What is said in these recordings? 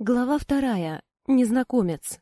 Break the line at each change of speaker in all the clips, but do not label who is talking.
Глава вторая. Незнакомец.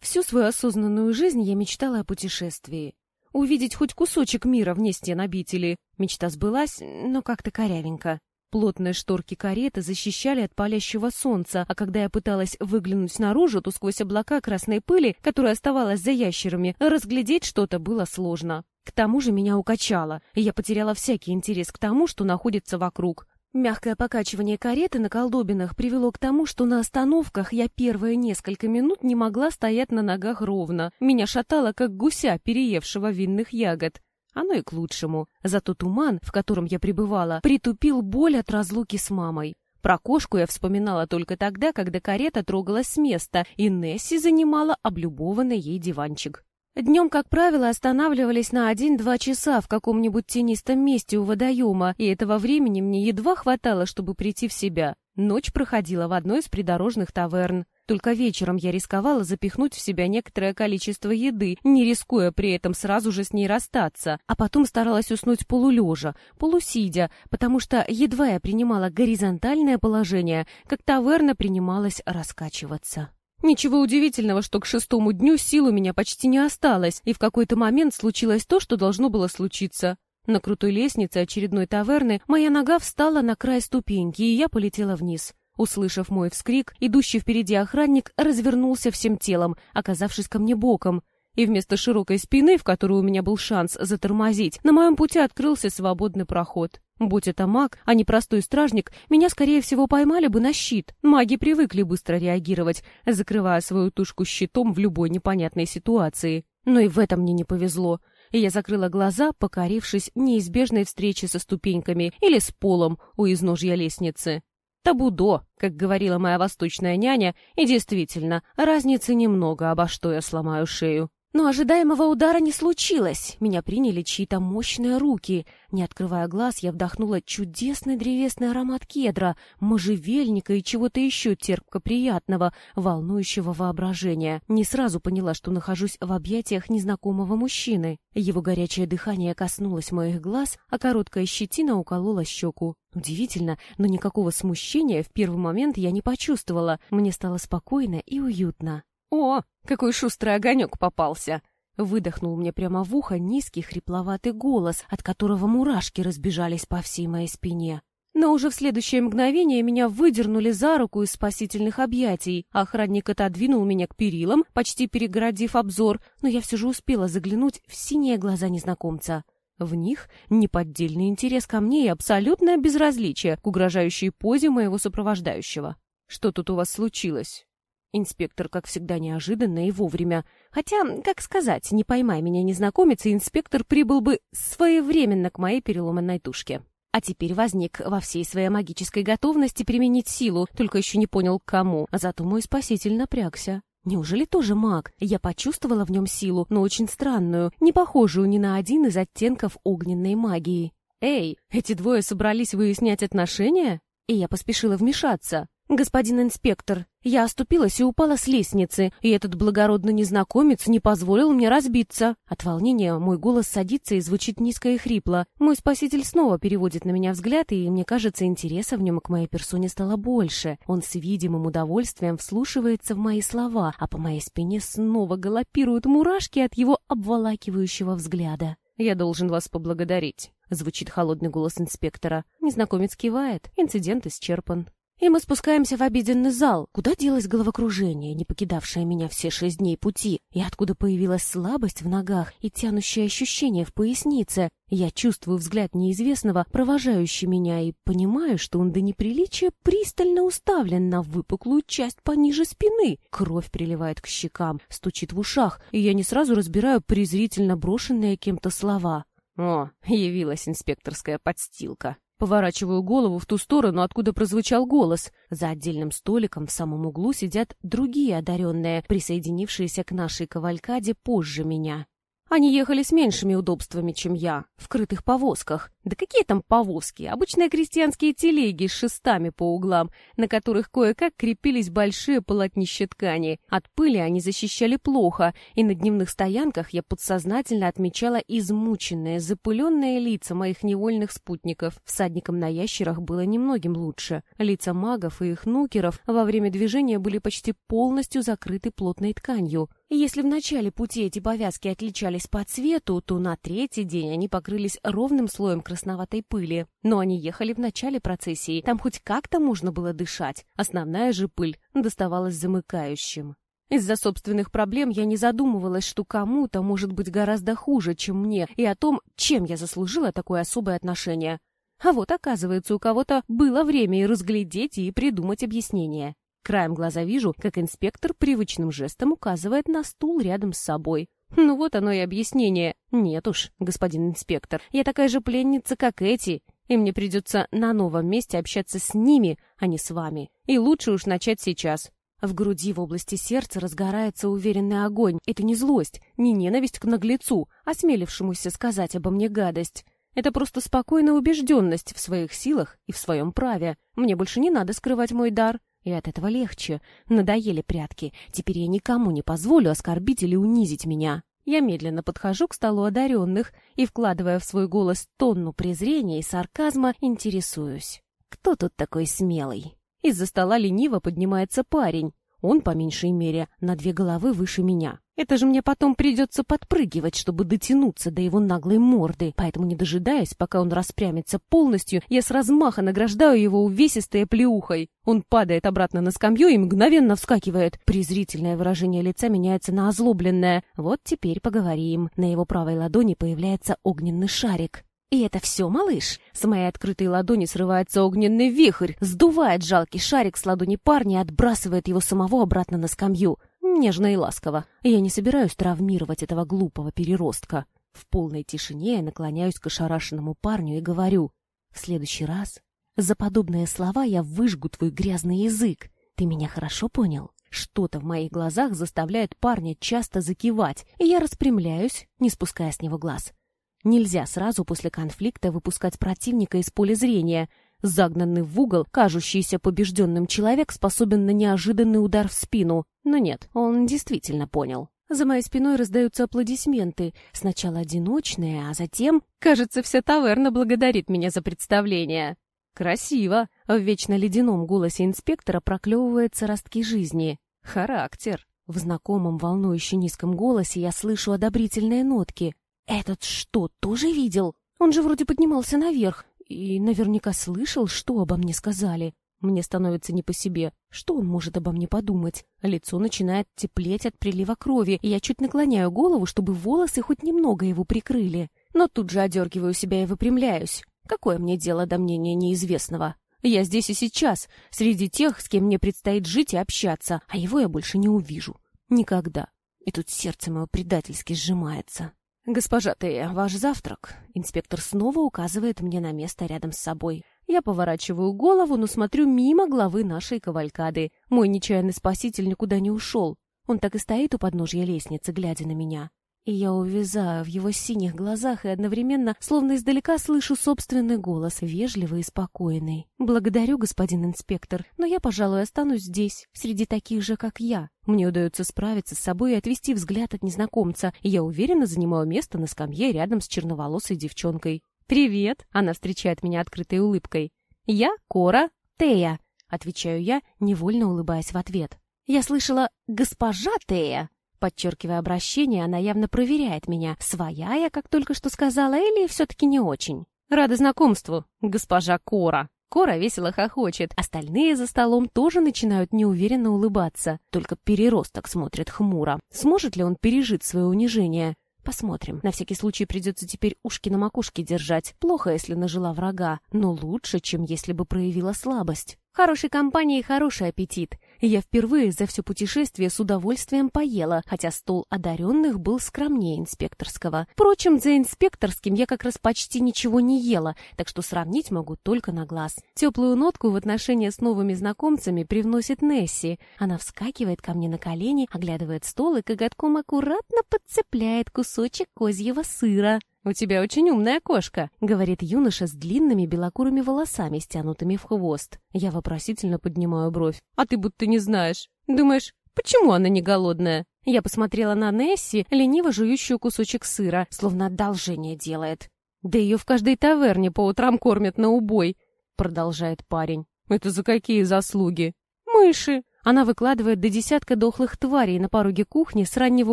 Всю свою осознанную жизнь я мечтала о путешествии. Увидеть хоть кусочек мира вне стен обители. Мечта сбылась, но как-то корявенько. Плотные шторки кареты защищали от палящего солнца, а когда я пыталась выглянуть наружу, то сквозь облака красной пыли, которая оставалась за ящерами, разглядеть что-то было сложно. К тому же меня укачало, и я потеряла всякий интерес к тому, что находится вокруг. Мягкое покачивание кареты на колдобинах привело к тому, что на остановках я первые несколько минут не могла стоять на ногах ровно. Меня шатало, как гуся, переевшего винных ягод. Оно и к лучшему. Зато туман, в котором я пребывала, притупил боль от разлуки с мамой. Про кошку я вспоминала только тогда, когда карета трогалась с места, и Несси занимала облюбованный ей диванчик. Днем, как правило, останавливались на один-два часа в каком-нибудь тенистом месте у водоема, и этого времени мне едва хватало, чтобы прийти в себя. Ночь проходила в одной из придорожных таверн. Только вечером я рисковала запихнуть в себя некоторое количество еды, не рискуя при этом сразу же с ней расстаться, а потом старалась уснуть полулежа, полусидя, потому что едва я принимала горизонтальное положение, как таверна принималась раскачиваться. Ничего удивительного, что к шестому дню сил у меня почти не осталось, и в какой-то момент случилось то, что должно было случиться. На крутой лестнице очередной таверны моя нога встала на край ступеньки, и я полетела вниз. Услышав мой вскрик, идущий впереди охранник развернулся всем телом, оказавшись ко мне боком, и вместо широкой спины, в которой у меня был шанс затормозить, на моем пути открылся свободный проход. Будь это маг, а не простой стражник, меня, скорее всего, поймали бы на щит. Маги привыкли быстро реагировать, закрывая свою тушку щитом в любой непонятной ситуации. Но и в этом мне не повезло. И я закрыла глаза, покорившись неизбежной встрече со ступеньками или с полом у изножья лестницы. Табудо, как говорила моя восточная няня, и действительно, разницы немного, обо что я сломаю шею. Но ожидаемого удара не случилось. Меня приняли чьи-то мощные руки. Не открывая глаз, я вдохнула чудесный древесный аромат кедра, можжевельника и чего-то еще терпко-приятного, волнующего воображения. Не сразу поняла, что нахожусь в объятиях незнакомого мужчины. Его горячее дыхание коснулось моих глаз, а короткая щетина уколола щеку. Удивительно, но никакого смущения в первый момент я не почувствовала. Мне стало спокойно и уютно. «О, какой шустрый огонек попался!» Выдохнул мне прямо в ухо низкий хрипловатый голос, от которого мурашки разбежались по всей моей спине. Но уже в следующее мгновение меня выдернули за руку из спасительных объятий. Охранник отодвинул меня к перилам, почти перегородив обзор, но я все же успела заглянуть в синие глаза незнакомца. В них неподдельный интерес ко мне и абсолютное безразличие к угрожающей позе моего сопровождающего. «Что тут у вас случилось?» Инспектор, как всегда, неожиданно и вовремя. Хотя, как сказать, не поймай меня незнакомец, и инспектор прибыл бы своевременно к моей переломанной тушке. А теперь возник во всей своей магической готовности применить силу, только еще не понял, к кому. Зато мой спаситель напрягся. Неужели тоже маг? Я почувствовала в нем силу, но очень странную, не похожую ни на один из оттенков огненной магии. «Эй, эти двое собрались выяснять отношения?» И я поспешила вмешаться. «Господин инспектор, я оступилась и упала с лестницы, и этот благородный незнакомец не позволил мне разбиться». От волнения мой голос садится и звучит низко и хрипло. Мой спаситель снова переводит на меня взгляд, и мне кажется, интереса в нем к моей персоне стало больше. Он с видимым удовольствием вслушивается в мои слова, а по моей спине снова галопируют мурашки от его обволакивающего взгляда. «Я должен вас поблагодарить», — звучит холодный голос инспектора. Незнакомец кивает. Инцидент исчерпан. И мы спускаемся в обеденный зал. Куда делось головокружение, не покидавшее меня все шесть дней пути? И откуда появилась слабость в ногах и тянущее ощущение в пояснице? Я чувствую взгляд неизвестного, провожающий меня, и понимаю, что он до неприличия пристально уставлен на выпуклую часть пониже спины. Кровь приливает к щекам, стучит в ушах, и я не сразу разбираю презрительно брошенные кем-то слова. О, явилась инспекторская подстилка. Поворачиваю голову в ту сторону, откуда прозвучал голос. За отдельным столиком в самом углу сидят другие одаренные, присоединившиеся к нашей кавалькаде позже меня. Они ехали с меньшими удобствами, чем я, в крытых повозках. Да какие там повозки? Обычные крестьянские телеги с шестами по углам, на которых кое-как крепились большие полотнища ткани. От пыли они защищали плохо, и на дневных стоянках я подсознательно отмечала измученные, запыленные лица моих невольных спутников. Всадникам на ящерах было немногим лучше. Лица магов и их нукеров во время движения были почти полностью закрыты плотной тканью. Если в начале пути эти повязки отличались по цвету, то на третий день они покрылись ровным слоем красноватой пыли. Но они ехали в начале процессии, там хоть как-то можно было дышать. Основная же пыль доставалась замыкающим. Из-за собственных проблем я не задумывалась, что кому-то может быть гораздо хуже, чем мне, и о том, чем я заслужила такое особое отношение. А вот, оказывается, у кого-то было время и разглядеть, и придумать объяснение. Краем глаза вижу, как инспектор привычным жестом указывает на стул рядом с собой. Ну вот оно и объяснение. Нет уж, господин инспектор, я такая же пленница, как эти, и мне придется на новом месте общаться с ними, а не с вами. И лучше уж начать сейчас. В груди в области сердца разгорается уверенный огонь. Это не злость, не ненависть к наглецу, осмелившемуся сказать обо мне гадость. Это просто спокойная убежденность в своих силах и в своем праве. Мне больше не надо скрывать мой дар. И от этого легче. Надоели прятки. Теперь я никому не позволю оскорбить или унизить меня. Я медленно подхожу к столу одаренных и, вкладывая в свой голос тонну презрения и сарказма, интересуюсь. Кто тут такой смелый? Из-за стола лениво поднимается парень. Он, по меньшей мере, на две головы выше меня. Это же мне потом придется подпрыгивать, чтобы дотянуться до его наглой морды. Поэтому, не дожидаясь, пока он распрямится полностью, я с размаха награждаю его увесистой плеухой. Он падает обратно на скамью и мгновенно вскакивает. Презрительное выражение лица меняется на озлобленное. Вот теперь поговорим. На его правой ладони появляется огненный шарик. И это все, малыш. С моей открытой ладони срывается огненный вихрь, сдувает жалкий шарик с ладони парня и отбрасывает его самого обратно на скамью. Нежно и ласково. Я не собираюсь травмировать этого глупого переростка. В полной тишине я наклоняюсь к ошарашенному парню и говорю. В следующий раз за подобные слова я выжгу твой грязный язык. Ты меня хорошо понял? Что-то в моих глазах заставляет парня часто закивать, и я распрямляюсь, не спуская с него глаз. Нельзя сразу после конфликта выпускать противника из поля зрения. Загнанный в угол, кажущийся побежденным человек способен на неожиданный удар в спину. Но нет, он действительно понял. За моей спиной раздаются аплодисменты. Сначала одиночные, а затем... Кажется, вся таверна благодарит меня за представление. Красиво. В вечно ледяном голосе инспектора проклевываются ростки жизни. Характер. В знакомом волнующе низком голосе я слышу одобрительные нотки. Этот что, тоже видел? Он же вроде поднимался наверх и наверняка слышал, что обо мне сказали. Мне становится не по себе. Что он может обо мне подумать? Лицо начинает теплеть от прилива крови, и я чуть наклоняю голову, чтобы волосы хоть немного его прикрыли. Но тут же одергиваю себя и выпрямляюсь. Какое мне дело до мнения неизвестного? Я здесь и сейчас, среди тех, с кем мне предстоит жить и общаться, а его я больше не увижу. Никогда. И тут сердце мое предательски сжимается. «Госпожа Тея, ваш завтрак». Инспектор снова указывает мне на место рядом с собой. Я поворачиваю голову, но смотрю мимо главы нашей кавалькады. Мой нечаянный спаситель никуда не ушел. Он так и стоит у подножья лестницы, глядя на меня. И я увязаю в его синих глазах и одновременно, словно издалека, слышу собственный голос, вежливый и спокойный. «Благодарю, господин инспектор, но я, пожалуй, останусь здесь, среди таких же, как я. Мне удается справиться с собой и отвести взгляд от незнакомца, и я уверенно занимаю место на скамье рядом с черноволосой девчонкой. «Привет!» — она встречает меня открытой улыбкой. «Я Кора Тея», — отвечаю я, невольно улыбаясь в ответ. «Я слышала «госпожа Тея», Подчеркивая обращение, она явно проверяет меня, своя я, как только что сказала, или все-таки не очень. Рада знакомству, госпожа Кора. Кора весело хохочет. Остальные за столом тоже начинают неуверенно улыбаться. Только переросток смотрит хмуро. Сможет ли он пережить свое унижение? Посмотрим. На всякий случай придется теперь ушки на макушке держать. Плохо, если нажила врага, но лучше, чем если бы проявила слабость. Хорошей компании хороший аппетит. Я впервые за все путешествие с удовольствием поела, хотя стол одаренных был скромнее инспекторского. Впрочем, за инспекторским я как раз почти ничего не ела, так что сравнить могу только на глаз. Теплую нотку в отношении с новыми знакомцами привносит Несси. Она вскакивает ко мне на колени, оглядывает стол и коготком аккуратно подцепляет кусочек козьего сыра. «У тебя очень умная кошка», — говорит юноша с длинными белокурыми волосами, стянутыми в хвост. Я вопросительно поднимаю бровь. «А ты будто не знаешь. Думаешь, почему она не голодная?» Я посмотрела на Несси, лениво жующую кусочек сыра, словно одолжение делает. «Да ее в каждой таверне по утрам кормят на убой», — продолжает парень. «Это за какие заслуги?» «Мыши», она выкладывает до десятка дохлых тварей на пороге кухни с раннего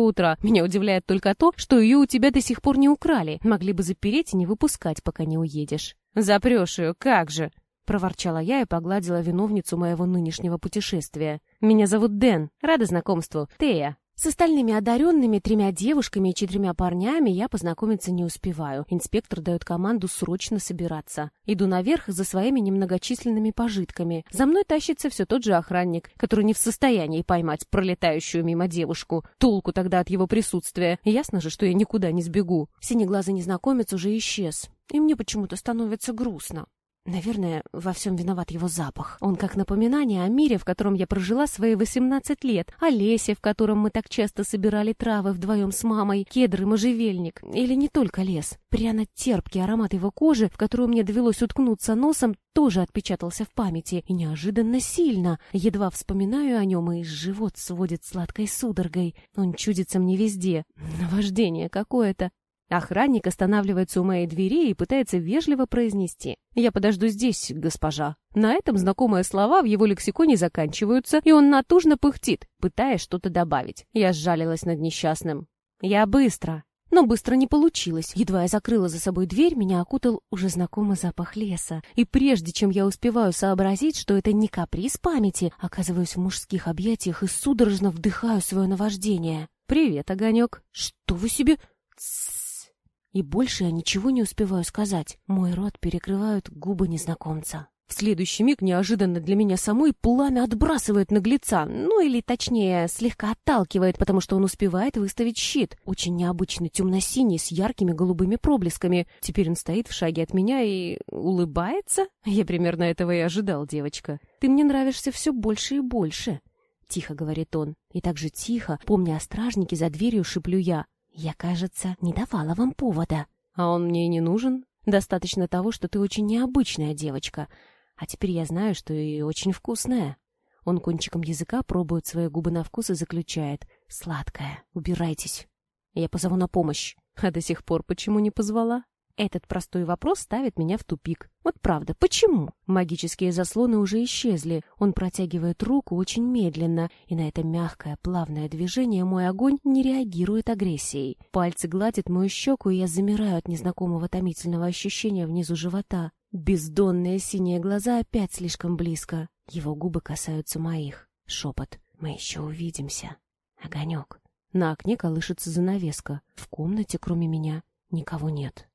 утра. Меня удивляет только то, что ее у тебя до сих пор не украли. Могли бы запереть и не выпускать, пока не уедешь. Запрешь ее, как же? Проворчала я и погладила виновницу моего нынешнего путешествия. Меня зовут Дэн. Рада знакомству. Тея. С остальными одаренными, тремя девушками и четырьмя парнями я познакомиться не успеваю. Инспектор дает команду срочно собираться. Иду наверх за своими немногочисленными пожитками. За мной тащится все тот же охранник, который не в состоянии поймать пролетающую мимо девушку. Толку тогда от его присутствия. Ясно же, что я никуда не сбегу. Синеглазый незнакомец уже исчез. И мне почему-то становится грустно. Наверное, во всем виноват его запах. Он как напоминание о мире, в котором я прожила свои 18 лет, о лесе, в котором мы так часто собирали травы вдвоем с мамой, кедры, можжевельник. Или не только лес. Пряно-терпкий аромат его кожи, в которую мне довелось уткнуться носом, тоже отпечатался в памяти. И неожиданно сильно. Едва вспоминаю о нем, и живот сводит сладкой судорогой. Он чудится мне везде. Наваждение какое-то. Охранник останавливается у моей двери и пытается вежливо произнести. «Я подожду здесь, госпожа». На этом знакомые слова в его лексиконе заканчиваются, и он натужно пыхтит, пытаясь что-то добавить. Я сжалилась над несчастным. «Я быстро». Но быстро не получилось. Едва я закрыла за собой дверь, меня окутал уже знакомый запах леса. И прежде чем я успеваю сообразить, что это не каприз памяти, оказываюсь в мужских объятиях и судорожно вдыхаю свое наваждение. «Привет, огонек». «Что вы себе...» И больше я ничего не успеваю сказать. Мой рот перекрывают губы незнакомца. В следующий миг неожиданно для меня самой пламя отбрасывает наглеца, ну или точнее слегка отталкивает, потому что он успевает выставить щит, очень необычный темно-синий с яркими голубыми проблесками. Теперь он стоит в шаге от меня и улыбается? Я примерно этого и ожидал, девочка. Ты мне нравишься все больше и больше. Тихо говорит он. И так же тихо, помня о стражнике за дверью, шиплю я. Я, кажется, не давала вам повода. А он мне и не нужен. Достаточно того, что ты очень необычная девочка. А теперь я знаю, что и очень вкусная. Он кончиком языка пробует свои губы на вкус и заключает. Сладкая. Убирайтесь. Я позову на помощь. А до сих пор почему не позвала? Этот простой вопрос ставит меня в тупик. Вот правда, почему? Магические заслоны уже исчезли. Он протягивает руку очень медленно, и на это мягкое, плавное движение мой огонь не реагирует агрессией. Пальцы гладят мою щеку, и я замираю от незнакомого томительного ощущения внизу живота. Бездонные синие глаза опять слишком близко. Его губы касаются моих. Шепот. «Мы еще увидимся». Огонек. На окне колышется занавеска. В комнате, кроме меня, никого нет.